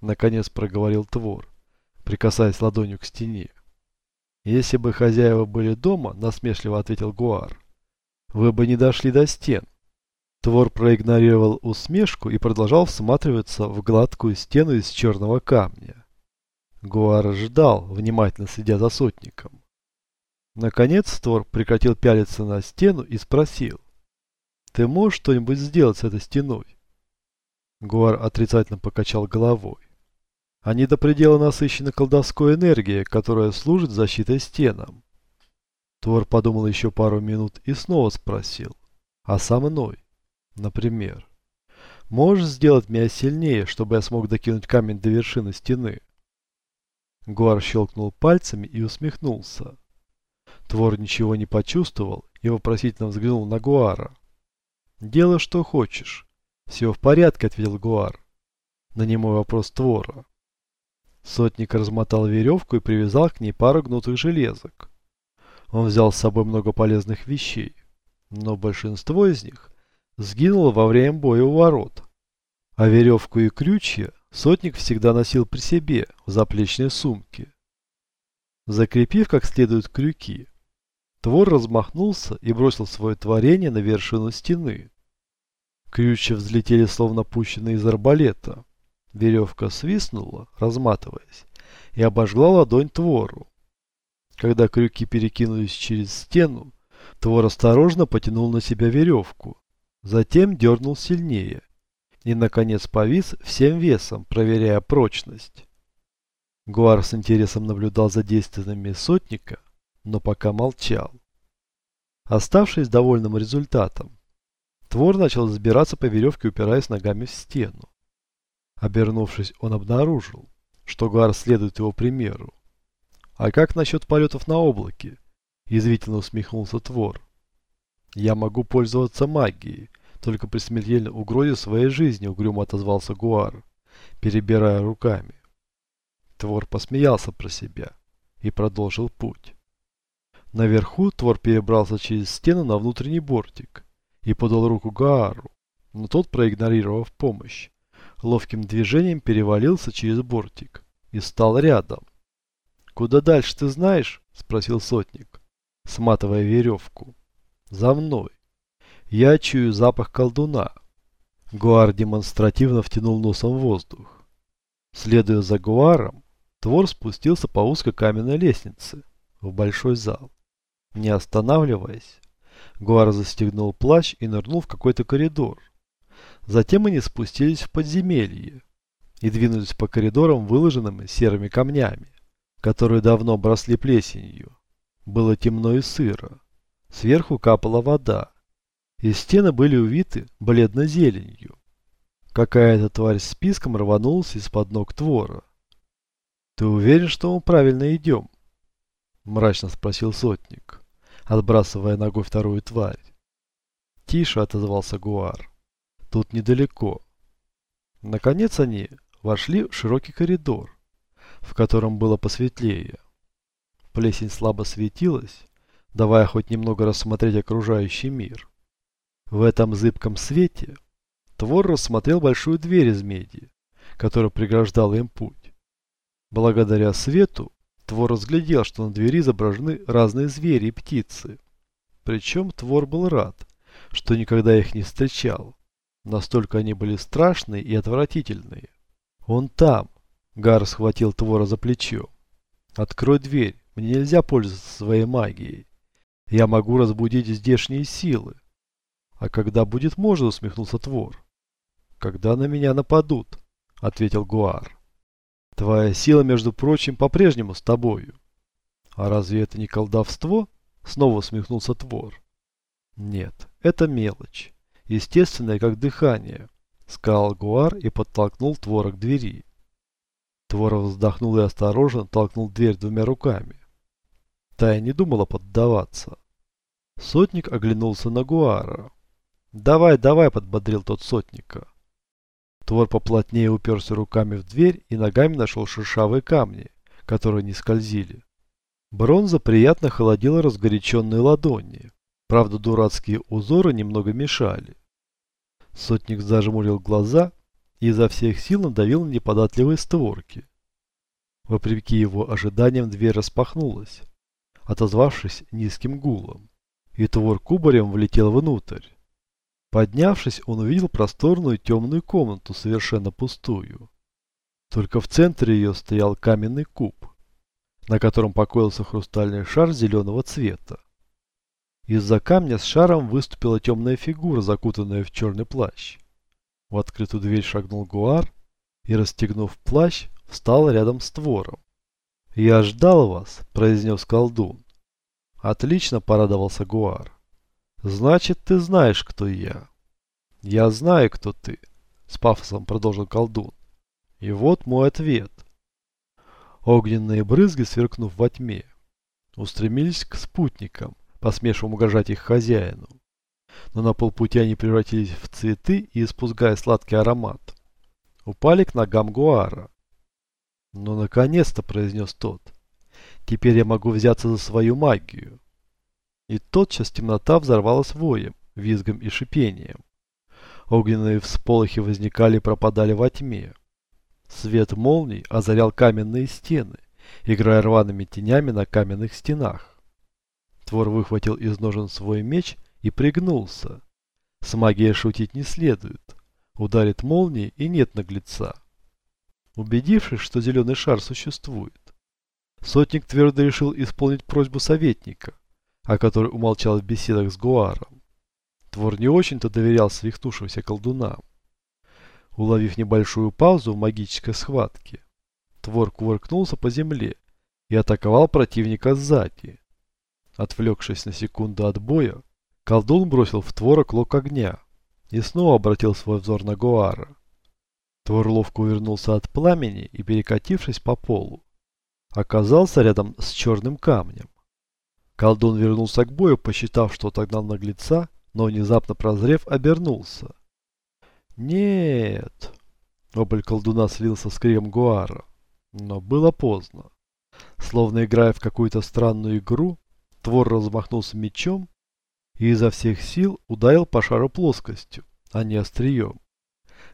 Наконец проговорил Твор, прикасаясь ладонью к стене. Если бы хозяева были дома, насмешливо ответил Гуар, вы бы не дошли до стен. Твор проигнорировал усмешку и продолжал всматриваться в гладкую стену из черного камня. Гуар ждал, внимательно следя за сотником. Наконец Твор прекратил пялиться на стену и спросил. «Ты можешь что-нибудь сделать с этой стеной?» Гуар отрицательно покачал головой. Они до предела насыщена колдовской энергией, которая служит защитой стенам. Тор подумал еще пару минут и снова спросил. А со мной? Например. Можешь сделать меня сильнее, чтобы я смог докинуть камень до вершины стены? Гуар щелкнул пальцами и усмехнулся. Твор ничего не почувствовал и вопросительно взглянул на Гуара. «Делай, что хочешь. Все в порядке», — ответил Гуар. На немой вопрос Твора. Сотник размотал веревку и привязал к ней пару гнутых железок. Он взял с собой много полезных вещей, но большинство из них сгинуло во время боя у ворот. А веревку и крючья сотник всегда носил при себе в заплечной сумке. Закрепив как следует крюки, Твор размахнулся и бросил свое творение на вершину стены. Крючья взлетели словно пущенные из арбалета. Веревка свистнула, разматываясь, и обожгла ладонь Твору. Когда крюки перекинулись через стену, Твор осторожно потянул на себя веревку, затем дернул сильнее и, наконец, повис всем весом, проверяя прочность. Гуар с интересом наблюдал за действиями сотника, но пока молчал. Оставшись довольным результатом, Твор начал забираться по веревке, упираясь ногами в стену. Обернувшись, он обнаружил, что Гар следует его примеру. «А как насчет полетов на облаке?» – язвительно усмехнулся Твор. «Я могу пользоваться магией, только при смертельной угрозе своей жизни», – угрюмо отозвался Гуар, перебирая руками. Твор посмеялся про себя и продолжил путь. Наверху Твор перебрался через стену на внутренний бортик и подал руку Гаару, но тот, проигнорировав помощь, ловким движением перевалился через бортик и стал рядом. «Куда дальше ты знаешь?» – спросил сотник, сматывая веревку. «За мной. Я чую запах колдуна». Гуар демонстративно втянул носом воздух. Следуя за Гуаром, Твор спустился по узкой каменной лестнице в большой зал. Не останавливаясь, Гуар застегнул плащ и нырнул в какой-то коридор, Затем они спустились в подземелье и двинулись по коридорам, выложенным серыми камнями, которые давно обросли плесенью. Было темно и сыро. Сверху капала вода, и стены были увиты бледно-зеленью. Какая-то тварь с списком рванулась из-под ног твора. «Ты уверен, что мы правильно идем?» Мрачно спросил сотник, отбрасывая ногой вторую тварь. «Тише», — отозвался Гуар. Тут недалеко. Наконец они вошли в широкий коридор, в котором было посветлее. Плесень слабо светилась, давая хоть немного рассмотреть окружающий мир. В этом зыбком свете Твор рассмотрел большую дверь из меди, которая преграждала им путь. Благодаря свету Твор разглядел, что на двери изображены разные звери и птицы. Причем Твор был рад, что никогда их не встречал. Настолько они были страшные и отвратительные. «Он там!» Гар схватил Твора за плечо. «Открой дверь, мне нельзя пользоваться своей магией. Я могу разбудить здешние силы». «А когда будет можно?» усмехнулся Твор. «Когда на меня нападут», ответил Гуар. «Твоя сила, между прочим, по-прежнему с тобою». «А разве это не колдовство?» Снова усмехнулся Твор. «Нет, это мелочь естественное, как дыхание, сказал Гуар и подтолкнул Твора к двери. Твор вздохнул и осторожно толкнул дверь двумя руками. Тая не думала поддаваться. Сотник оглянулся на Гуара. «Давай, давай!» – подбодрил тот сотника. Твор поплотнее уперся руками в дверь и ногами нашел шершавые камни, которые не скользили. Бронза приятно холодила разгоряченные ладони. Правда, дурацкие узоры немного мешали. Сотник зажмурил глаза и изо всех сил надавил на неподатливые створки. Вопреки его ожиданиям дверь распахнулась, отозвавшись низким гулом, и твор кубарем влетел внутрь. Поднявшись, он увидел просторную темную комнату, совершенно пустую. Только в центре ее стоял каменный куб, на котором покоился хрустальный шар зеленого цвета. Из-за камня с шаром выступила темная фигура, закутанная в черный плащ. В открытую дверь шагнул Гуар и, расстегнув плащ, встал рядом с твором. «Я ждал вас», — произнес колдун. «Отлично», — порадовался Гуар. «Значит, ты знаешь, кто я». «Я знаю, кто ты», — с пафосом продолжил колдун. «И вот мой ответ». Огненные брызги, сверкнув во тьме, устремились к спутникам, посмевшим угрожать их хозяину. Но на полпути они превратились в цветы и, испуская сладкий аромат, упали к ногам Гуара. «Ну, наконец-то!» – произнес тот. «Теперь я могу взяться за свою магию». И тотчас темнота взорвалась воем, визгом и шипением. Огненные всполохи возникали и пропадали во тьме. Свет молний озарял каменные стены, играя рваными тенями на каменных стенах. Твор выхватил из ножен свой меч и пригнулся. С магией шутить не следует. Ударит молнией и нет наглеца. Убедившись, что зеленый шар существует, сотник твердо решил исполнить просьбу советника, о которой умолчал в беседах с Гуаром. Твор не очень-то доверял свихнувшимся колдунам. Уловив небольшую паузу в магической схватке, Твор кувыркнулся по земле и атаковал противника сзади. Отвлекшись на секунду от боя, колдун бросил в Твора клок огня и снова обратил свой взор на Гуара. Твор ловко увернулся от пламени и, перекатившись по полу, оказался рядом с черным камнем. Колдун вернулся к бою, посчитав, что отогнал наглеца, но внезапно прозрев, обернулся. «Нет!» Вопль колдуна слился с криком Гуара. Но было поздно. Словно играя в какую-то странную игру, Твор размахнулся мечом и изо всех сил ударил по шару плоскостью, а не острием.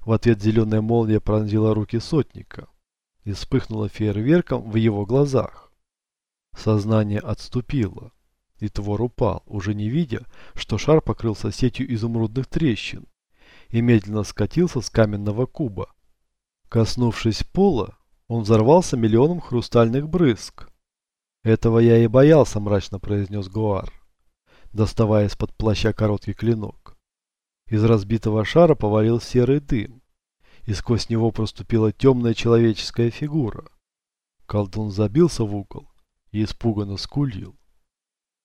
В ответ зеленая молния пронзила руки сотника и вспыхнула фейерверком в его глазах. Сознание отступило, и Твор упал, уже не видя, что шар покрылся сетью изумрудных трещин и медленно скатился с каменного куба. Коснувшись пола, он взорвался миллионом хрустальных брызг. «Этого я и боялся», – мрачно произнес Гуар, доставая из-под плаща короткий клинок. Из разбитого шара повалил серый дым, и сквозь него проступила темная человеческая фигура. Колдун забился в угол и испуганно скулил.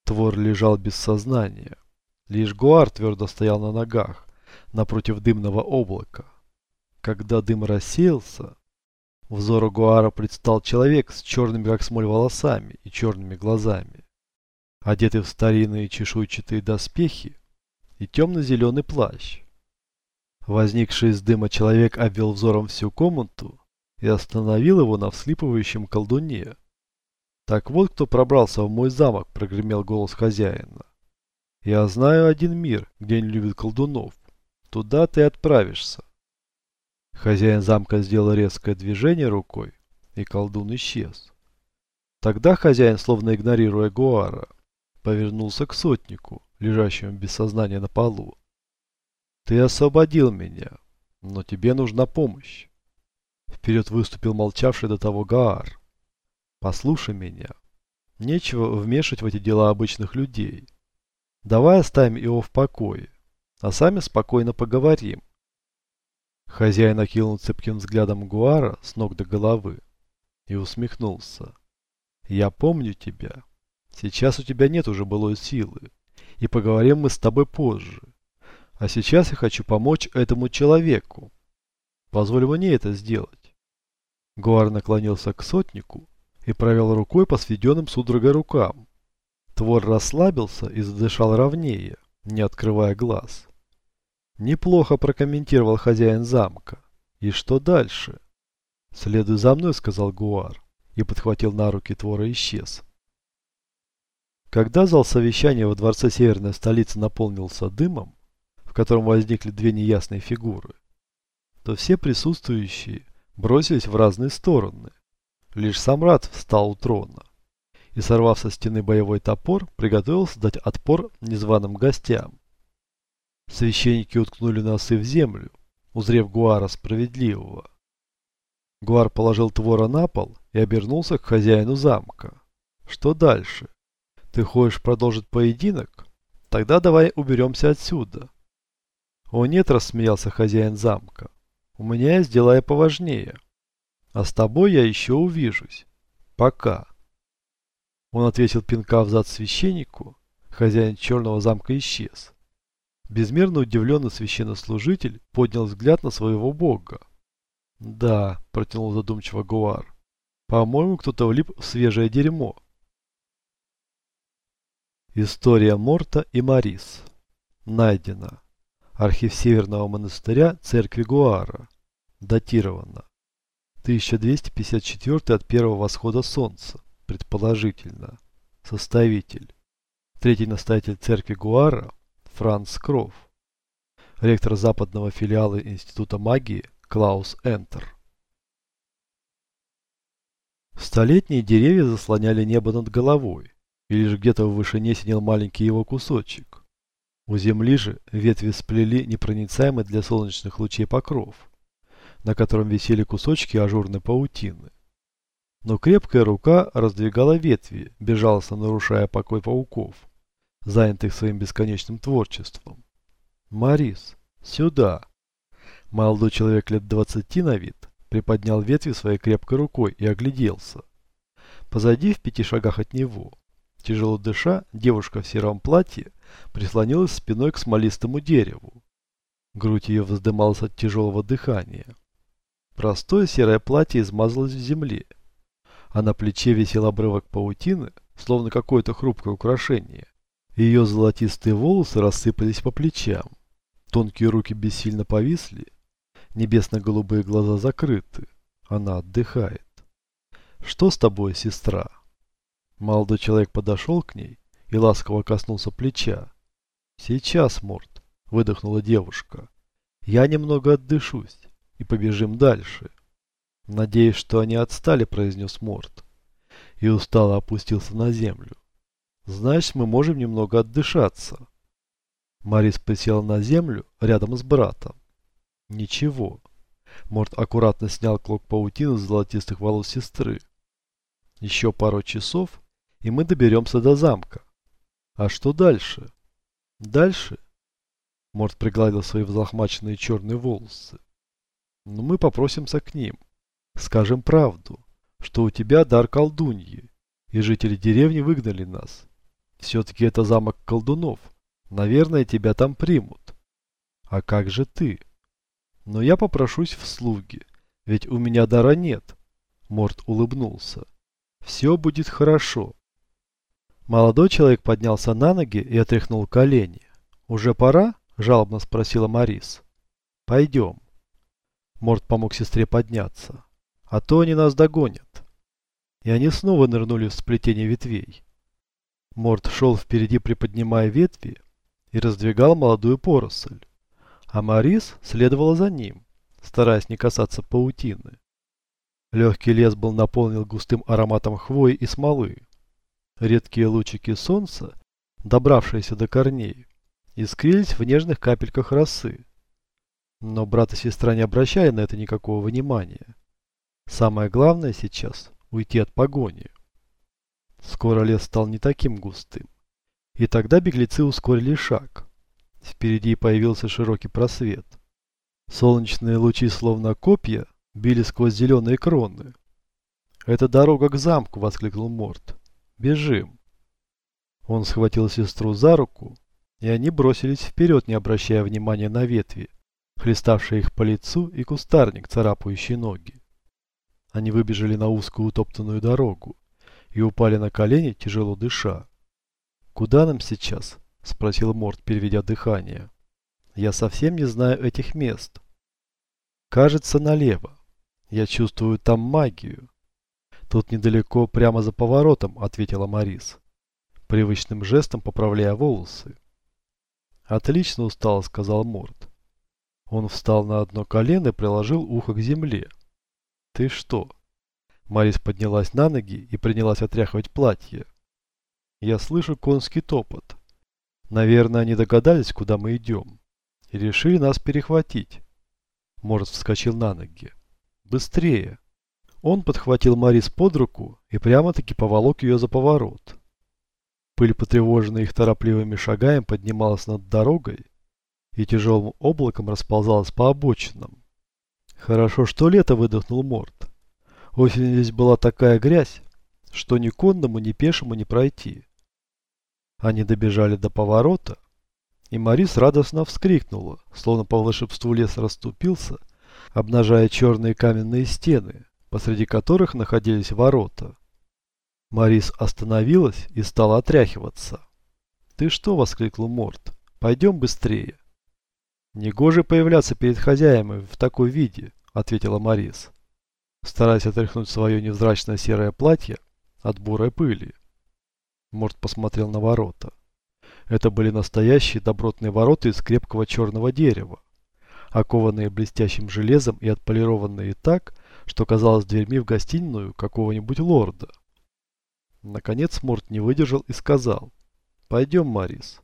Твор лежал без сознания. Лишь Гуар твердо стоял на ногах, напротив дымного облака. Когда дым рассеялся, Взору Гуара предстал человек с черными как смоль волосами и черными глазами, одетый в старинные чешуйчатые доспехи и темно-зеленый плащ. Возникший из дыма человек обвел взором всю комнату и остановил его на вслипывающем колдуне. «Так вот кто пробрался в мой замок», — прогремел голос хозяина. «Я знаю один мир, где не любят колдунов. Туда ты отправишься. Хозяин замка сделал резкое движение рукой, и колдун исчез. Тогда хозяин, словно игнорируя Гуара, повернулся к сотнику, лежащему без сознания на полу. «Ты освободил меня, но тебе нужна помощь». Вперед выступил молчавший до того Гаар. «Послушай меня. Нечего вмешивать в эти дела обычных людей. Давай оставим его в покое, а сами спокойно поговорим. Хозяин окинул цепким взглядом Гуара с ног до головы и усмехнулся. «Я помню тебя. Сейчас у тебя нет уже былой силы, и поговорим мы с тобой позже. А сейчас я хочу помочь этому человеку. Позволь мне это сделать». Гуар наклонился к сотнику и провел рукой по сведенным судорогой рукам. Твор расслабился и задышал ровнее, не открывая глаз. Неплохо прокомментировал хозяин замка. И что дальше? Следуй за мной, сказал Гуар, и подхватил на руки твора и исчез. Когда зал совещания во дворце северной столицы наполнился дымом, в котором возникли две неясные фигуры, то все присутствующие бросились в разные стороны. Лишь Самрад встал у трона и, сорвав со стены боевой топор, приготовился дать отпор незваным гостям. Священники уткнули носы в землю, узрев Гуара справедливого. Гуар положил Твора на пол и обернулся к хозяину замка. Что дальше? Ты хочешь продолжить поединок? Тогда давай уберемся отсюда. О нет, рассмеялся хозяин замка. У меня есть дела и поважнее. А с тобой я еще увижусь. Пока. Он ответил пинка в священнику. Хозяин черного замка исчез. Безмерно удивленный священнослужитель поднял взгляд на своего бога. «Да», – протянул задумчиво Гуар. «По-моему, кто-то влип в свежее дерьмо». История Морта и Марис. Найдена. Архив Северного монастыря церкви Гуара. Датировано. 1254 от первого восхода солнца, предположительно. Составитель. Третий настоятель церкви Гуара Франц Кров. Ректор западного филиала Института магии Клаус Энтер. Столетние деревья заслоняли небо над головой, и лишь где-то в вышине сидел маленький его кусочек. У земли же ветви сплели непроницаемый для солнечных лучей покров на котором висели кусочки ажурной паутины. Но крепкая рука раздвигала ветви, безжалостно нарушая покой пауков, занятых своим бесконечным творчеством. «Марис, сюда!» Молодой человек лет двадцати на вид приподнял ветви своей крепкой рукой и огляделся. Позади, в пяти шагах от него, тяжело дыша, девушка в сером платье прислонилась спиной к смолистому дереву. Грудь ее вздымалась от тяжелого дыхания. Простое серое платье измазалось в земле, а на плече висел обрывок паутины, словно какое-то хрупкое украшение. Ее золотистые волосы рассыпались по плечам, тонкие руки бессильно повисли, небесно-голубые глаза закрыты, она отдыхает. «Что с тобой, сестра?» Молодой человек подошел к ней и ласково коснулся плеча. «Сейчас, Морд», — выдохнула девушка. «Я немного отдышусь и побежим дальше. Надеюсь, что они отстали, произнес Морт. И устало опустился на землю. Значит, мы можем немного отдышаться. Марис присел на землю рядом с братом. Ничего. Морт аккуратно снял клок паутины с золотистых волос сестры. Еще пару часов, и мы доберемся до замка. А что дальше? Дальше? Морт пригладил свои взлохмаченные черные волосы. Но мы попросимся к ним. Скажем правду, что у тебя дар колдуньи, и жители деревни выгнали нас. Все-таки это замок колдунов. Наверное, тебя там примут. А как же ты? Но я попрошусь в слуги, ведь у меня дара нет. Морт улыбнулся. Все будет хорошо. Молодой человек поднялся на ноги и отряхнул колени. «Уже пора?» – жалобно спросила Марис. «Пойдем». Морд помог сестре подняться. А то они нас догонят. И они снова нырнули в сплетение ветвей. Морд шел впереди, приподнимая ветви, и раздвигал молодую поросль. А Марис следовала за ним, стараясь не касаться паутины. Легкий лес был наполнен густым ароматом хвои и смолы. Редкие лучики солнца, добравшиеся до корней, искрились в нежных капельках росы. Но брат и сестра не обращали на это никакого внимания. Самое главное сейчас – уйти от погони. Скоро лес стал не таким густым. И тогда беглецы ускорили шаг. Впереди появился широкий просвет. Солнечные лучи, словно копья, били сквозь зеленые кроны. «Это дорога к замку!» – воскликнул Морт. «Бежим!» Он схватил сестру за руку, и они бросились вперед, не обращая внимания на ветви, хлеставший их по лицу, и кустарник, царапающий ноги. Они выбежали на узкую утоптанную дорогу и упали на колени, тяжело дыша. «Куда нам сейчас?» – спросил Морд, переведя дыхание. «Я совсем не знаю этих мест. Кажется, налево. Я чувствую там магию». «Тут недалеко, прямо за поворотом», – ответила Марис, привычным жестом поправляя волосы. «Отлично устала», – сказал Морд. Он встал на одно колено и приложил ухо к земле. «Ты что?» Марис поднялась на ноги и принялась отряхивать платье. «Я слышу конский топот. Наверное, они догадались, куда мы идем, и решили нас перехватить». Морд вскочил на ноги. «Быстрее!» Он подхватил Марис под руку и прямо-таки поволок ее за поворот. Пыль, потревоженная их торопливыми шагами, поднималась над дорогой и тяжелым облаком расползалась по обочинам. Хорошо, что лето выдохнул Морд. Осень здесь была такая грязь, что ни конному, ни пешему не пройти. Они добежали до поворота, и Марис радостно вскрикнула, словно по волшебству лес расступился, обнажая черные каменные стены, посреди которых находились ворота. Марис остановилась и стала отряхиваться. «Ты что?» — воскликнул Морд. «Пойдем быстрее». «Негоже появляться перед хозяевами в такой виде», — ответила Марис, стараясь отряхнуть свое невзрачное серое платье от бурой пыли. Морд посмотрел на ворота. Это были настоящие добротные ворота из крепкого черного дерева, окованные блестящим железом и отполированные так, что казалось дверьми в гостиную какого-нибудь лорда. Наконец Морт не выдержал и сказал, «Пойдем, Марис».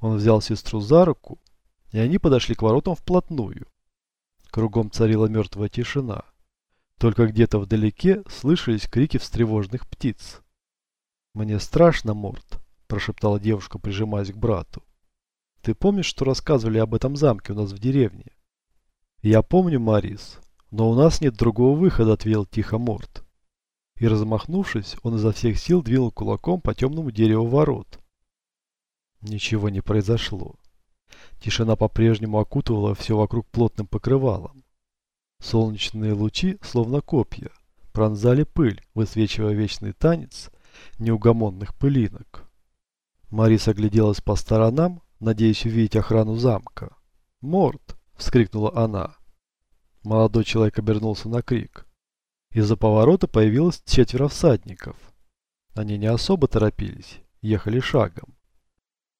Он взял сестру за руку, и они подошли к воротам вплотную. Кругом царила мертвая тишина. Только где-то вдалеке слышались крики встревоженных птиц. «Мне страшно, Морт», – прошептала девушка, прижимаясь к брату. «Ты помнишь, что рассказывали об этом замке у нас в деревне?» «Я помню, Марис, но у нас нет другого выхода», – ответил тихо Морт и, размахнувшись, он изо всех сил двинул кулаком по темному дереву ворот. Ничего не произошло. Тишина по-прежнему окутывала все вокруг плотным покрывалом. Солнечные лучи, словно копья, пронзали пыль, высвечивая вечный танец неугомонных пылинок. Марис огляделась по сторонам, надеясь увидеть охрану замка. «Морд!» — вскрикнула она. Молодой человек обернулся на крик. Из-за поворота появилось четверо всадников. Они не особо торопились, ехали шагом.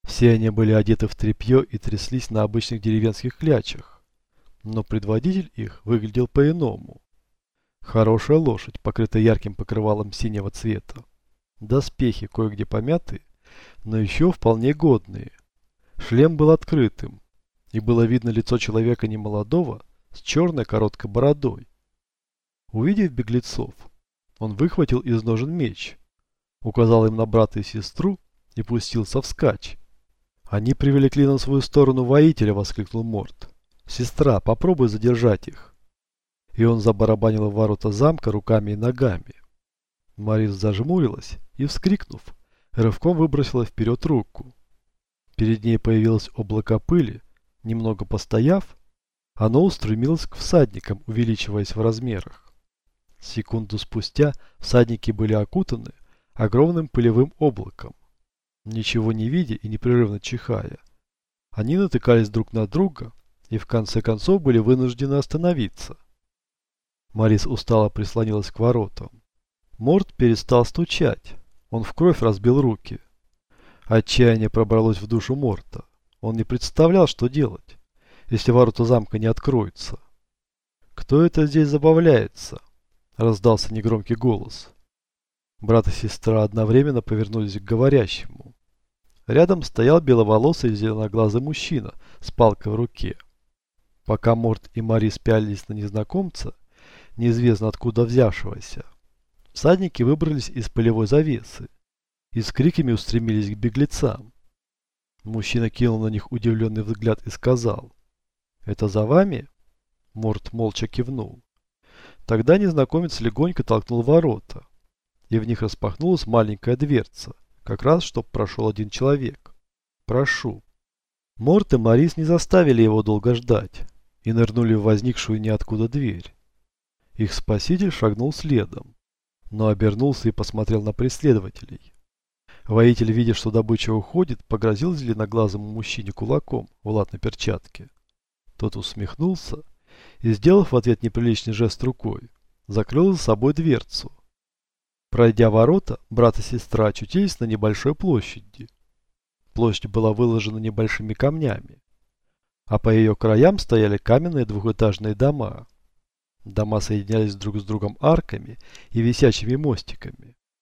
Все они были одеты в тряпье и тряслись на обычных деревенских клячах. Но предводитель их выглядел по-иному. Хорошая лошадь, покрытая ярким покрывалом синего цвета. Доспехи кое-где помятые, но еще вполне годные. Шлем был открытым, и было видно лицо человека немолодого с черной короткой бородой. Увидев беглецов, он выхватил из ножен меч, указал им на брата и сестру и пустился вскачь. «Они привлекли на свою сторону воителя!» — воскликнул Морд. «Сестра, попробуй задержать их!» И он забарабанил в ворота замка руками и ногами. Марис зажмурилась и, вскрикнув, рывком выбросила вперед руку. Перед ней появилось облако пыли, немного постояв, оно устремилось к всадникам, увеличиваясь в размерах. Секунду спустя всадники были окутаны огромным пылевым облаком. Ничего не видя и непрерывно чихая, они натыкались друг на друга и в конце концов были вынуждены остановиться. Марис устало прислонилась к воротам. Морд перестал стучать. Он в кровь разбил руки. Отчаяние пробралось в душу Морта. Он не представлял, что делать, если ворота замка не откроются. Кто это здесь забавляется? раздался негромкий голос. Брат и сестра одновременно повернулись к говорящему. Рядом стоял беловолосый зеленоглазый мужчина с палкой в руке. Пока Морт и Мари спялились на незнакомца, неизвестно откуда взявшегося, всадники выбрались из полевой завесы и с криками устремились к беглецам. Мужчина кинул на них удивленный взгляд и сказал, «Это за вами?» Морт молча кивнул. Тогда незнакомец легонько толкнул ворота, и в них распахнулась маленькая дверца, как раз, чтоб прошел один человек. «Прошу». Морт и Марис не заставили его долго ждать и нырнули в возникшую ниоткуда дверь. Их спаситель шагнул следом, но обернулся и посмотрел на преследователей. Воитель, видя, что добыча уходит, погрозил зеленоглазому мужчине кулаком в латной перчатке. Тот усмехнулся и, сделав в ответ неприличный жест рукой, закрыл за собой дверцу. Пройдя ворота, брат и сестра очутились на небольшой площади. Площадь была выложена небольшими камнями. А по ее краям стояли каменные двухэтажные дома. Дома соединялись друг с другом арками и висячими мостиками.